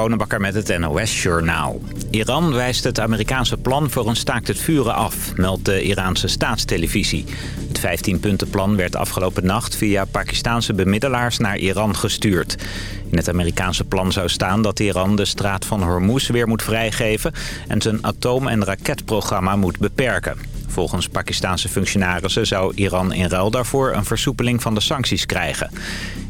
Bonenbakker met het NOS Journaal. Iran wijst het Amerikaanse plan voor een staakt het vuren af, meldt de Iraanse staatstelevisie. Het 15-puntenplan werd afgelopen nacht via Pakistanse bemiddelaars naar Iran gestuurd. In het Amerikaanse plan zou staan dat Iran de straat van Hormuz weer moet vrijgeven... en zijn atoom- en raketprogramma moet beperken. Volgens Pakistanse functionarissen zou Iran in ruil daarvoor een versoepeling van de sancties krijgen.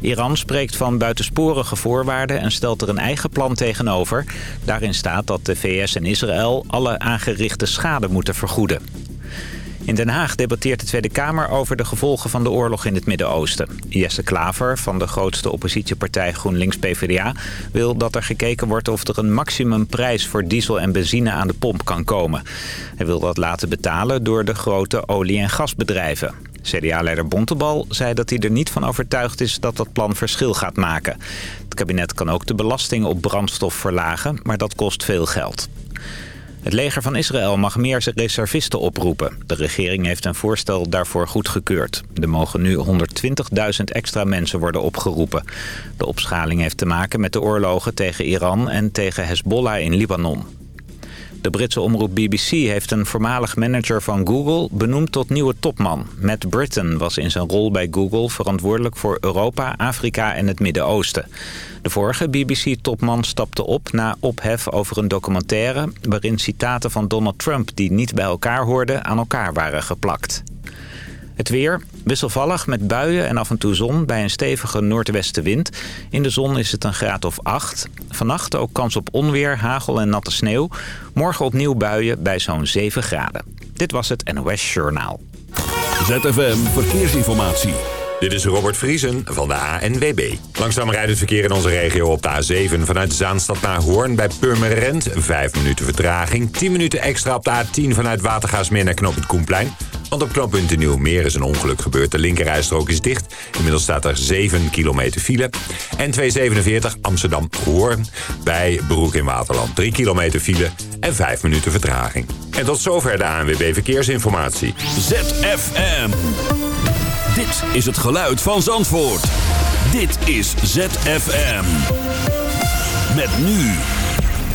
Iran spreekt van buitensporige voorwaarden en stelt er een eigen plan tegenover. Daarin staat dat de VS en Israël alle aangerichte schade moeten vergoeden. In Den Haag debatteert de Tweede Kamer over de gevolgen van de oorlog in het Midden-Oosten. Jesse Klaver van de grootste oppositiepartij GroenLinks-PVDA... wil dat er gekeken wordt of er een maximumprijs voor diesel en benzine aan de pomp kan komen. Hij wil dat laten betalen door de grote olie- en gasbedrijven. CDA-leider Bontebal zei dat hij er niet van overtuigd is dat dat plan verschil gaat maken. Het kabinet kan ook de belasting op brandstof verlagen, maar dat kost veel geld. Het leger van Israël mag meer reservisten oproepen. De regering heeft een voorstel daarvoor goedgekeurd. Er mogen nu 120.000 extra mensen worden opgeroepen. De opschaling heeft te maken met de oorlogen tegen Iran en tegen Hezbollah in Libanon. De Britse omroep BBC heeft een voormalig manager van Google benoemd tot nieuwe topman. Matt Britton was in zijn rol bij Google verantwoordelijk voor Europa, Afrika en het Midden-Oosten. De vorige BBC-topman stapte op na ophef over een documentaire... waarin citaten van Donald Trump die niet bij elkaar hoorden aan elkaar waren geplakt. Het weer wisselvallig met buien en af en toe zon bij een stevige noordwestenwind. In de zon is het een graad of 8. Vannacht ook kans op onweer, hagel en natte sneeuw. Morgen opnieuw buien bij zo'n 7 graden. Dit was het NOS Journaal. ZFM Verkeersinformatie. Dit is Robert Vriesen van de ANWB. Langzaam rijdt het verkeer in onze regio op de A7 vanuit Zaanstad naar Hoorn bij Purmerend. 5 minuten vertraging. 10 minuten extra op de A10 vanuit Watergaasmeer naar Knoop het Koenplein. Want op knooppunt Nieuwmeer is een ongeluk gebeurd. De linkerrijstrook is dicht. Inmiddels staat er 7 kilometer file. En 247 Amsterdam-Hoorn bij Broek in Waterland. 3 kilometer file en 5 minuten vertraging. En tot zover de ANWB Verkeersinformatie. ZFM. Dit is het geluid van Zandvoort. Dit is ZFM. Met nu.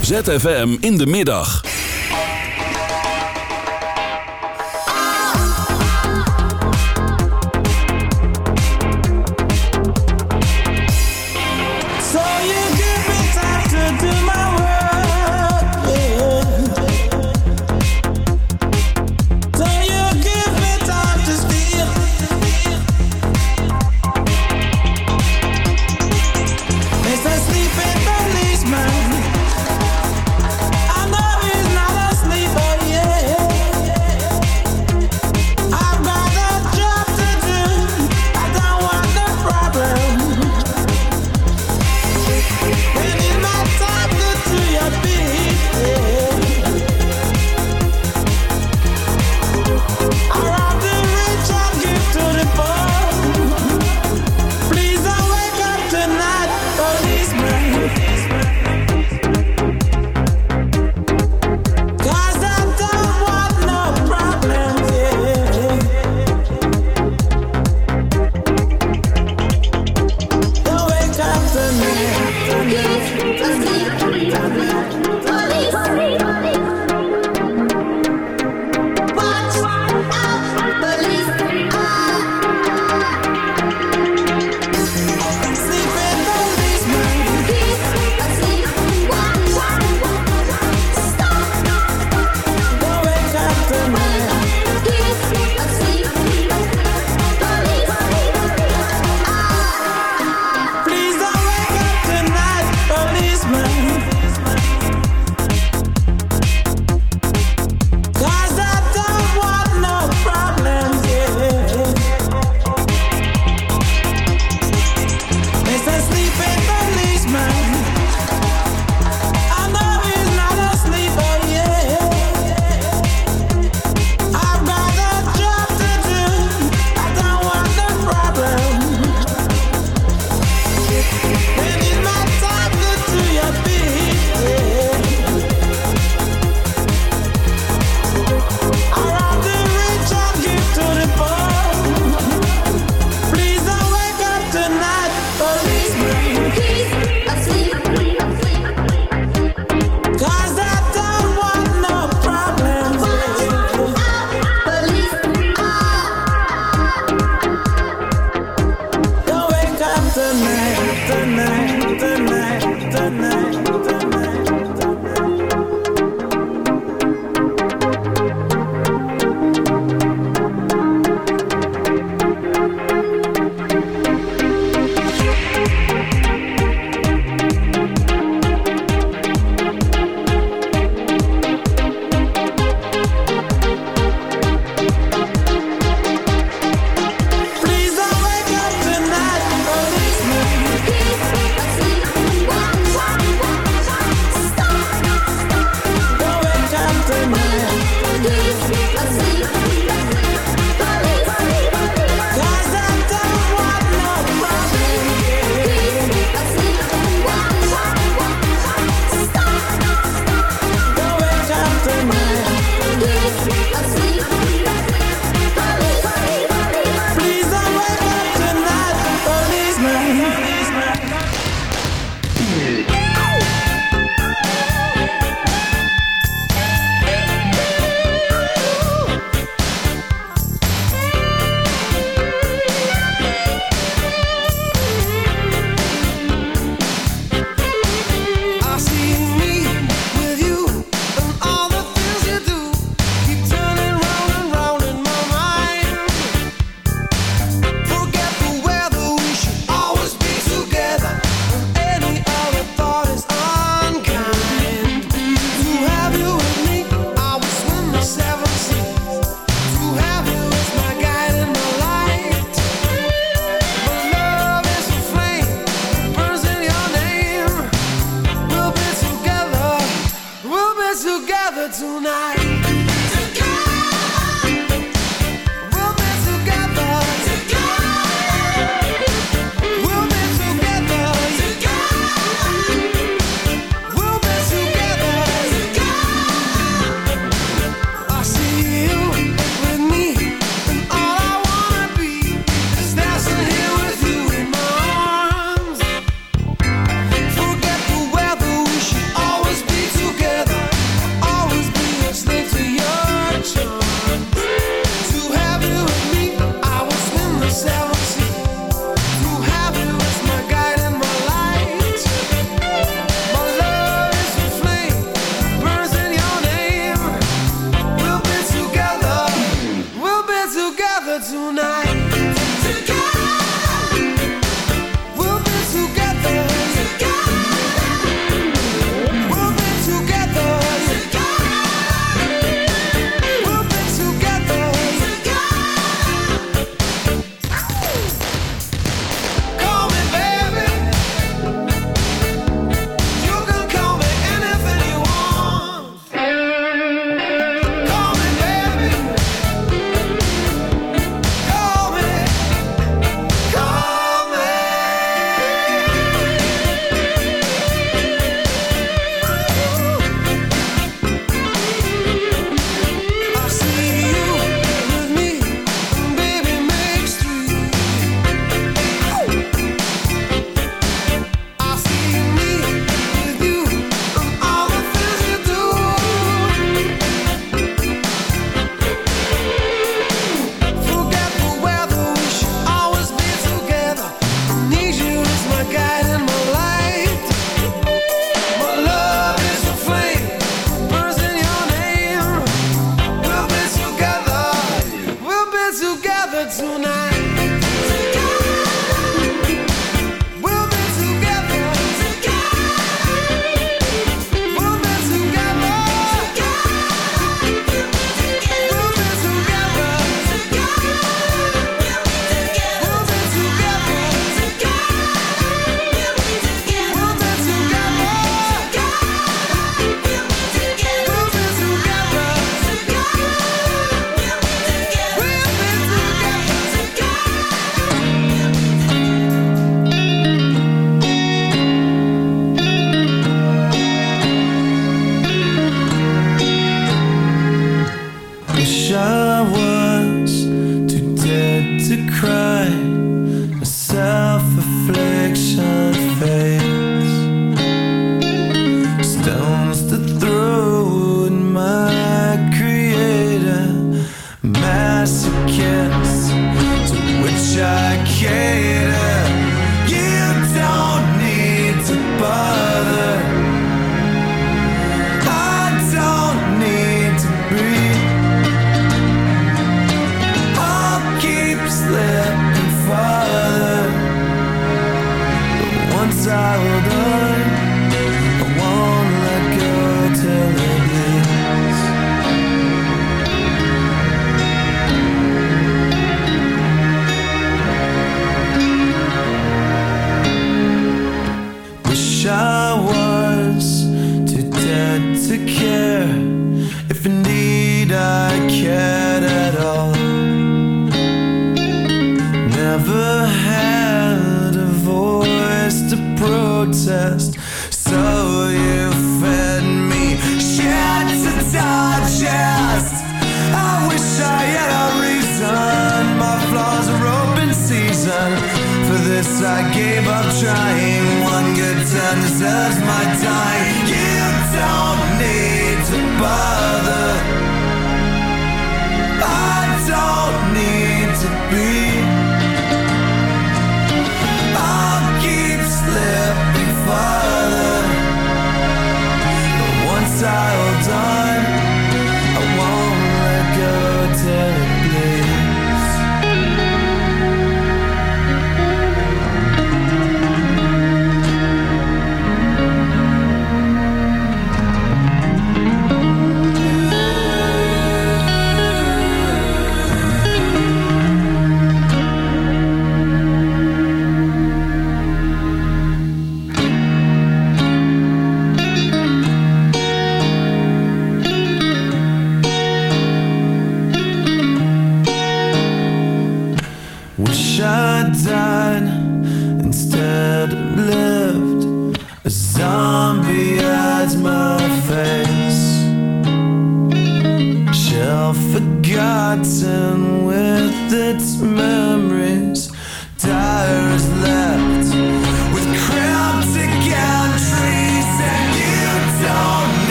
ZFM in de middag.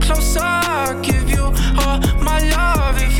closer. I give you all my love if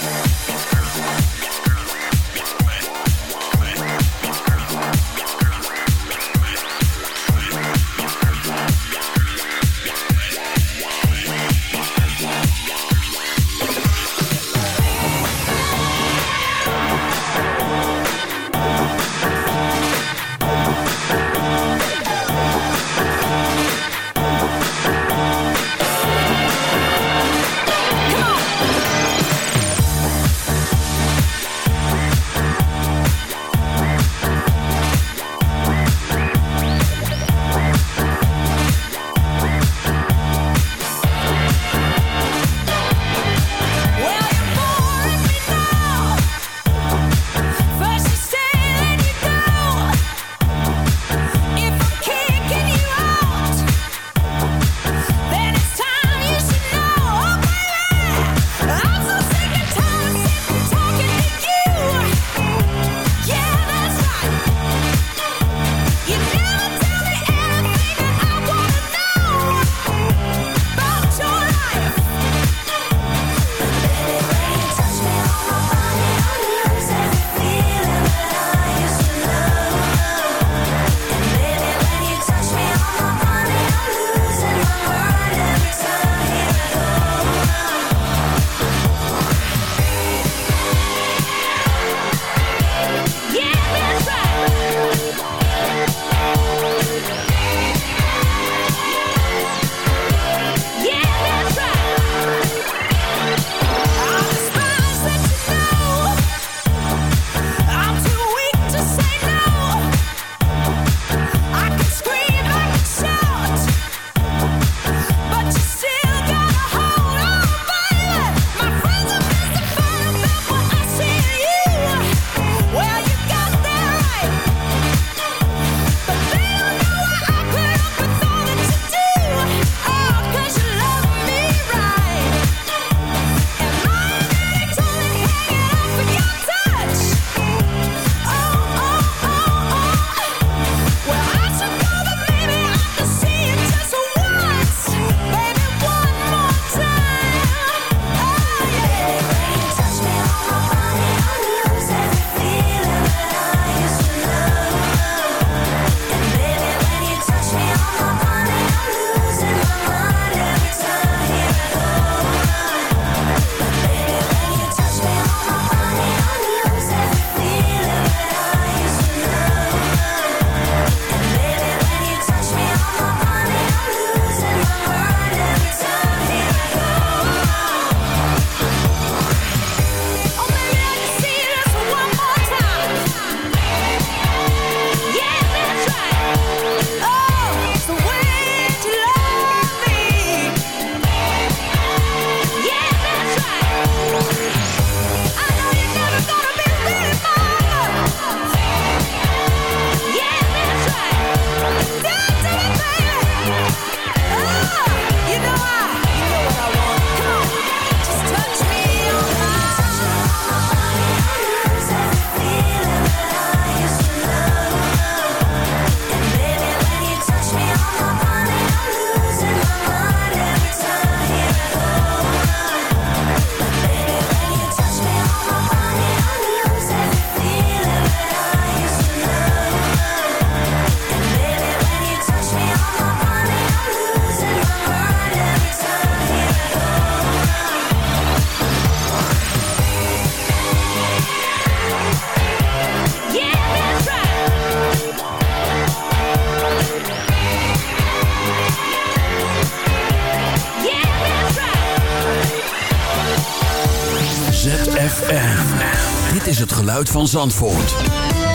van Zandvoort.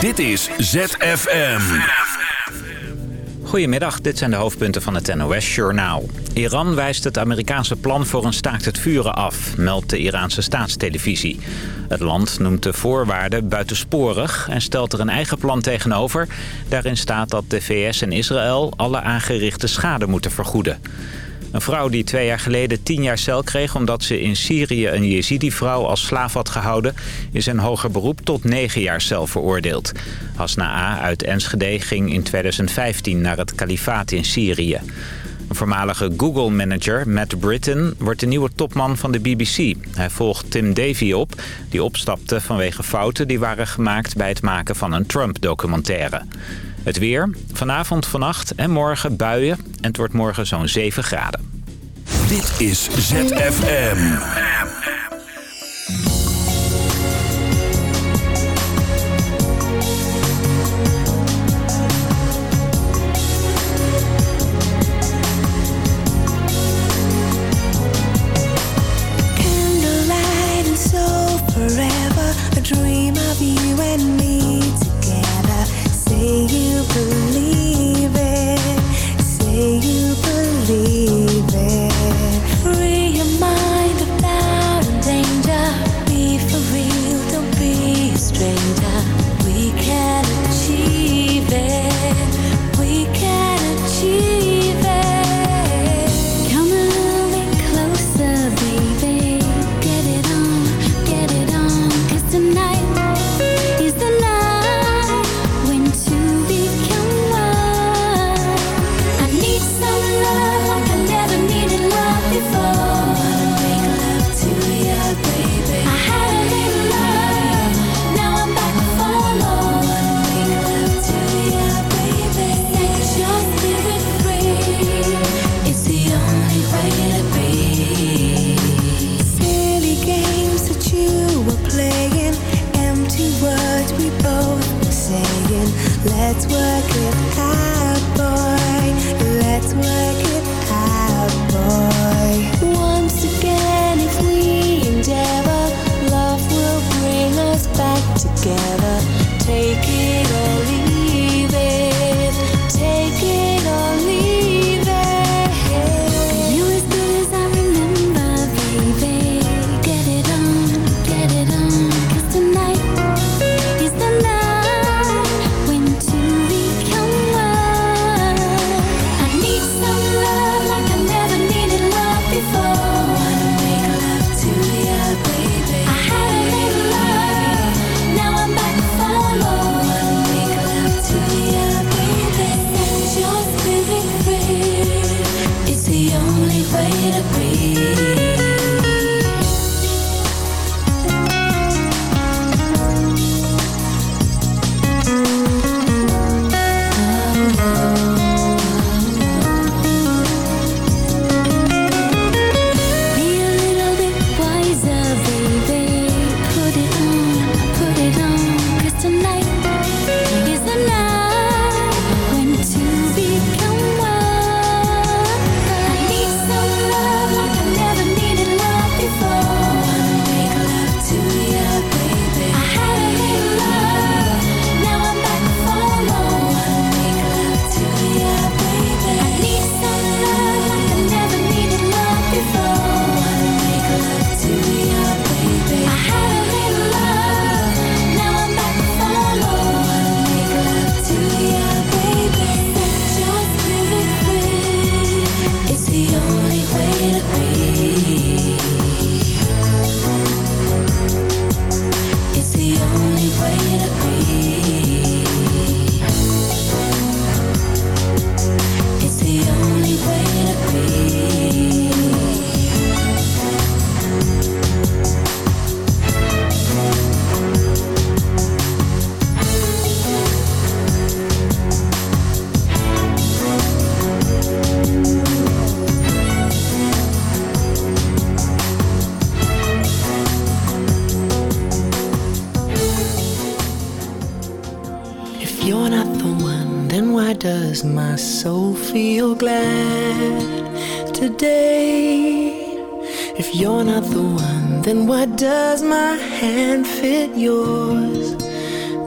Dit is ZFM. Goedemiddag, dit zijn de hoofdpunten van het NOS-journaal. Iran wijst het Amerikaanse plan voor een staakt het vuren af, meldt de Iraanse staatstelevisie. Het land noemt de voorwaarden buitensporig en stelt er een eigen plan tegenover. Daarin staat dat de VS en Israël alle aangerichte schade moeten vergoeden. Een vrouw die twee jaar geleden tien jaar cel kreeg... omdat ze in Syrië een Jezidi-vrouw als slaaf had gehouden... is in hoger beroep tot negen jaar cel veroordeeld. Hasna A. uit Enschede ging in 2015 naar het kalifaat in Syrië. Een voormalige Google-manager, Matt Britton, wordt de nieuwe topman van de BBC. Hij volgt Tim Davie op, die opstapte vanwege fouten die waren gemaakt... bij het maken van een Trump-documentaire. Het weer, vanavond, vannacht en morgen buien. En het wordt morgen zo'n 7 graden. Dit is ZFM.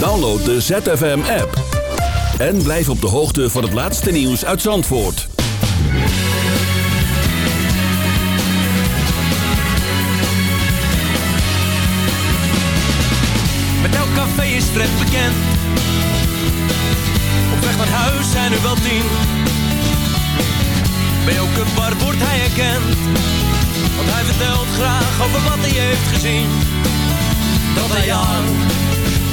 Download de ZFM-app. En blijf op de hoogte van het laatste nieuws uit Zandvoort. Met café is Fred bekend. Op weg naar huis zijn er wel tien. Bij elke bar wordt hij herkend. Want hij vertelt graag over wat hij heeft gezien. Dat hij aan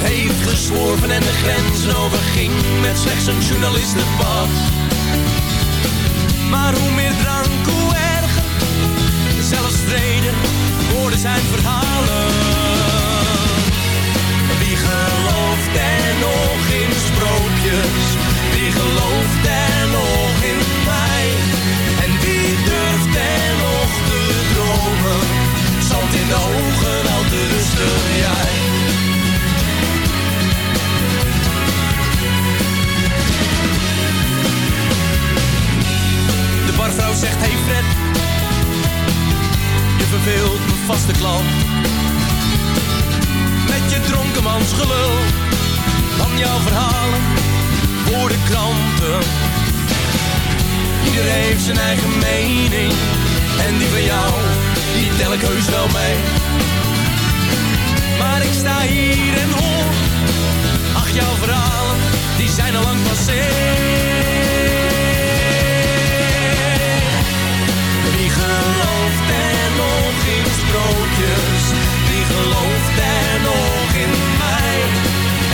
heeft gesworven en de grenzen overging. Met slechts een journalistenpas. Maar hoe meer drank, hoe erger. Zelfs vrede worden zijn verhalen. Wie gelooft er nog in sprookjes? Wie gelooft er nog in mij? En wie durft er nog te dromen? Zand in de ogen, te rusten jij. De barvrouw zegt, hey Fred, je verveelt mijn vaste klant met je dronkenmansgelul. Van jouw verhalen voor de kranten. Ieder heeft zijn eigen mening. En die van jou, die tel ik heus wel mee. Maar ik sta hier en hoor. Ach, jouw verhalen, die zijn al lang passé. Wie gelooft er nog in sprookjes? Wie gelooft er nog in mij?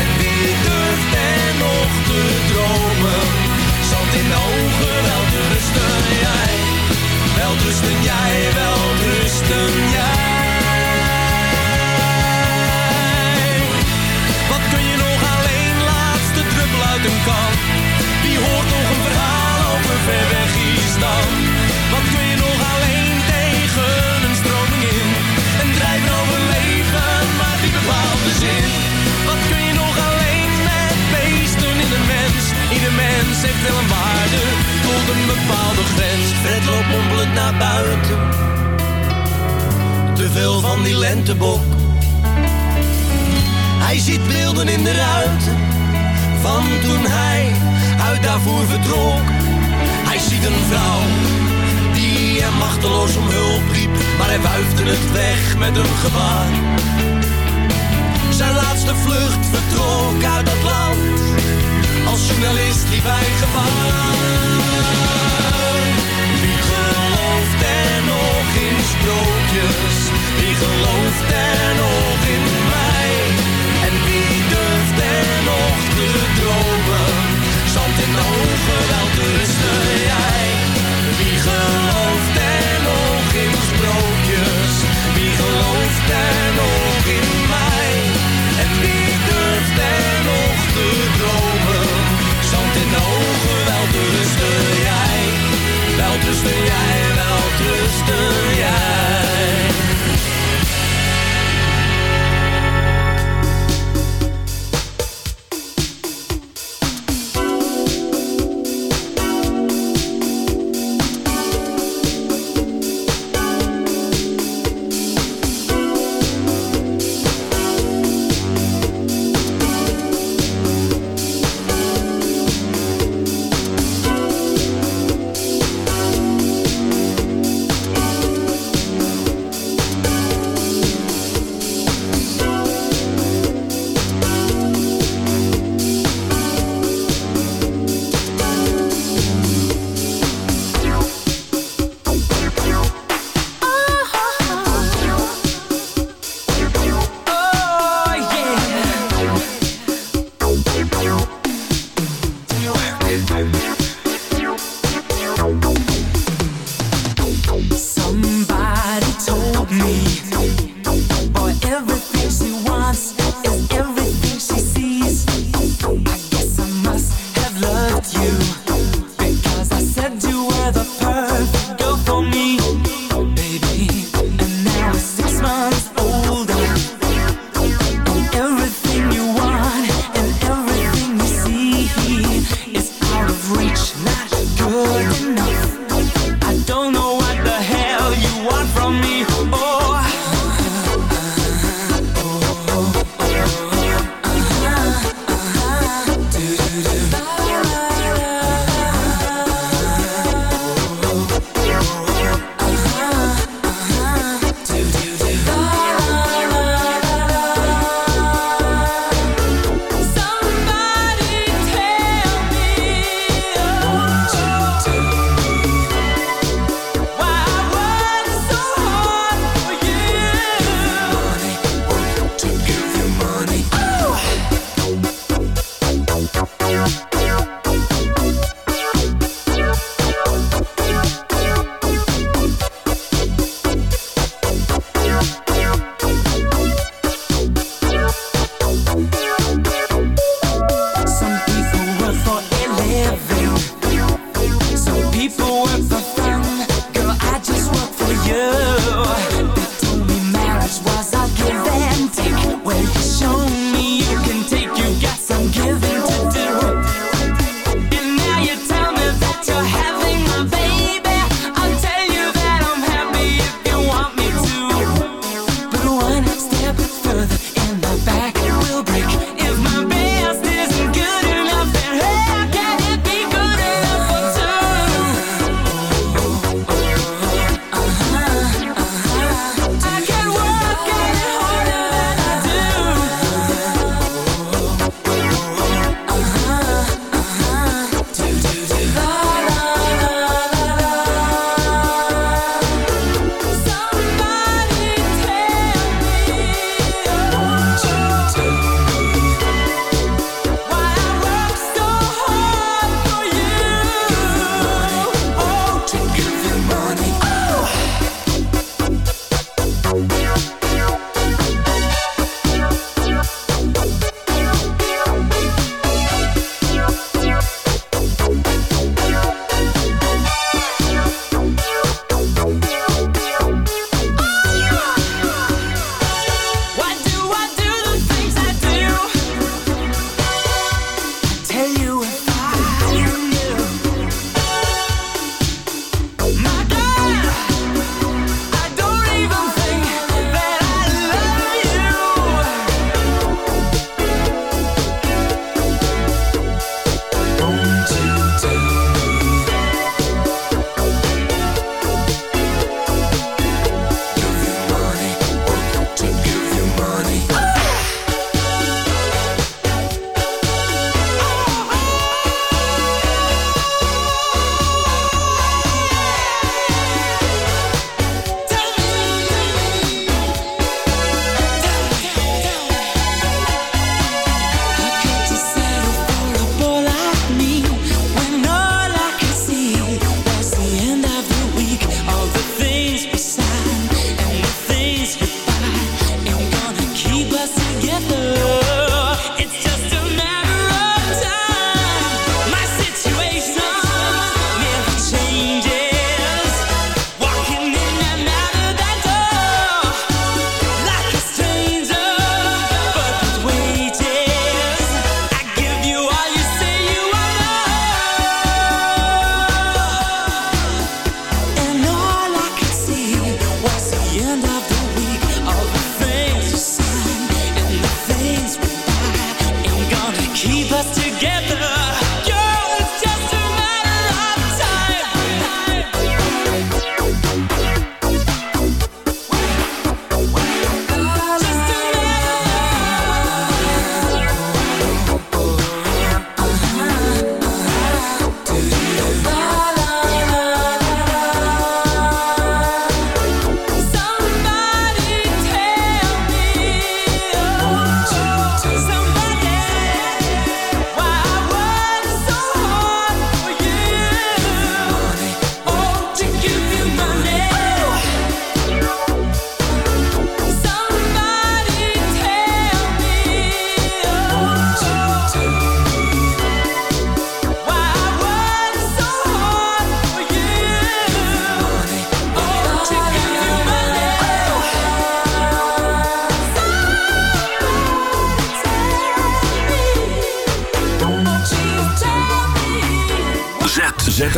En wie durft er nog te dromen? Zand in de ogen, wel te rusten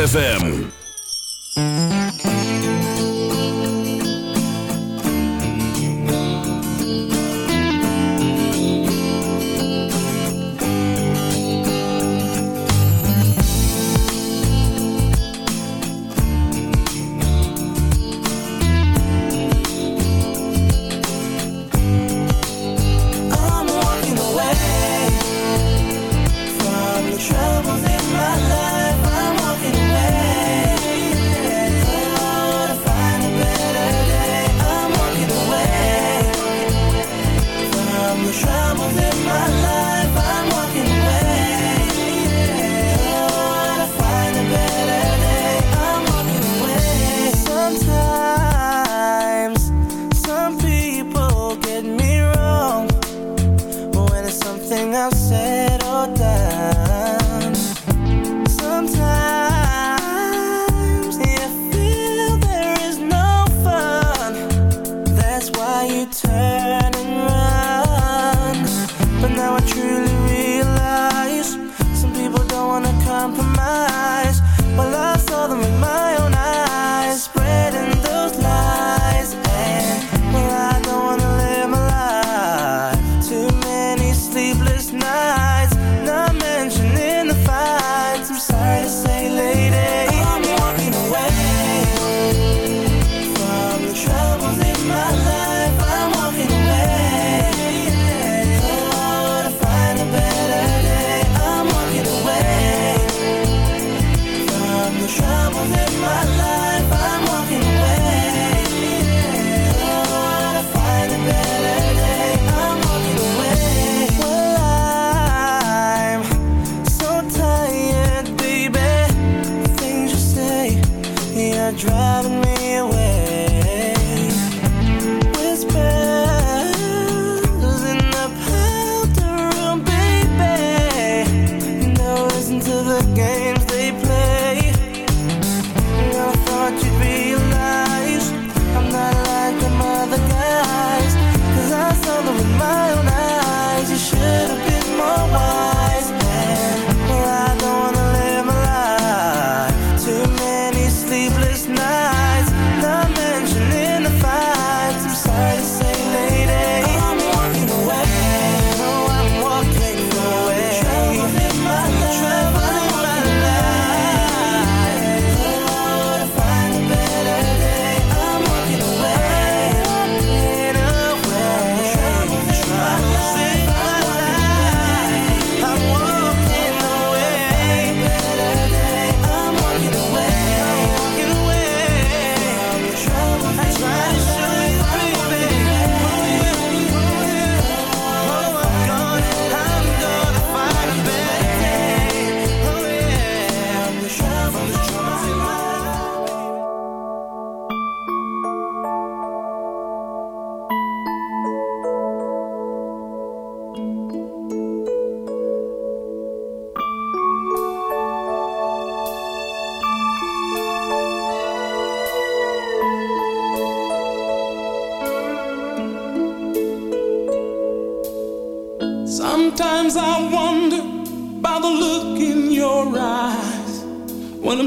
ZFM. last night.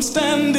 Standing.